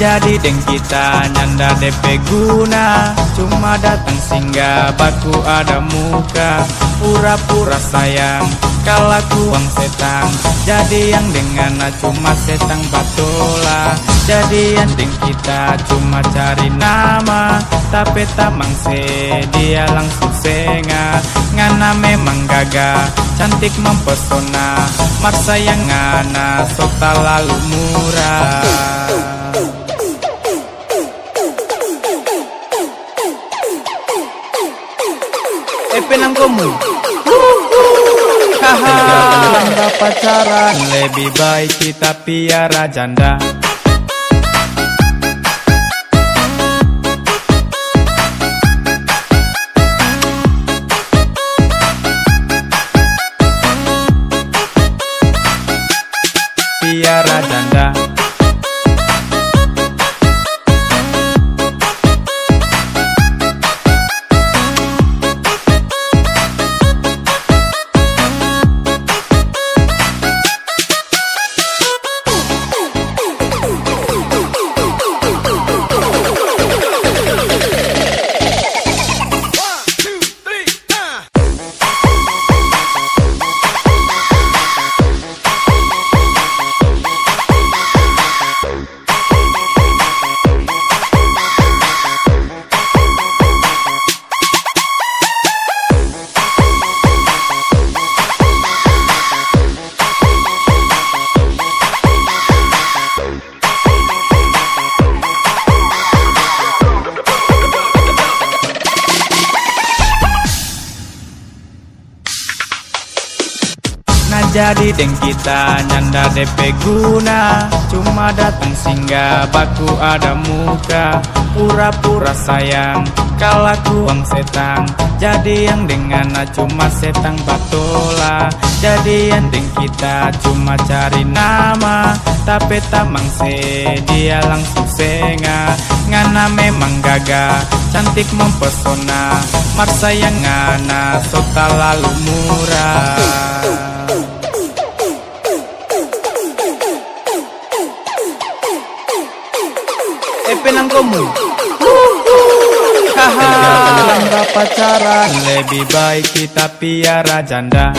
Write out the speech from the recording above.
Jadi deng kita nyanda DP guna. Cuma datang singgah baku ada muka. Pura-pura sayang Kala kuang setang. Jadi yang dengan cuma setang batola. Jadi yang deng kita cuma cari nama. Tapi tamang se dia langsung senga. Ngana memang gagah Cantik mempesona. Marsa yang ngana Sota lalu murah penang kamu. Haha. Janda pacaran. Lebih baik kita piara janda Piara janda jadi deng kita nyanda DP guna. Cuma datang singgah baku ada muka. Pura-pura sayang Kala kuang setang Jadi yang dengan cuma setang batola. Jadi yang deng kita cuma cari nama. Tapi tamang se dia langsung senga. Ngana memang gagah Cantik mempesona. Marsa yang ngana Sota lalu murah penang kamu Haha. Janda pacaran Lebih baik kita piara janda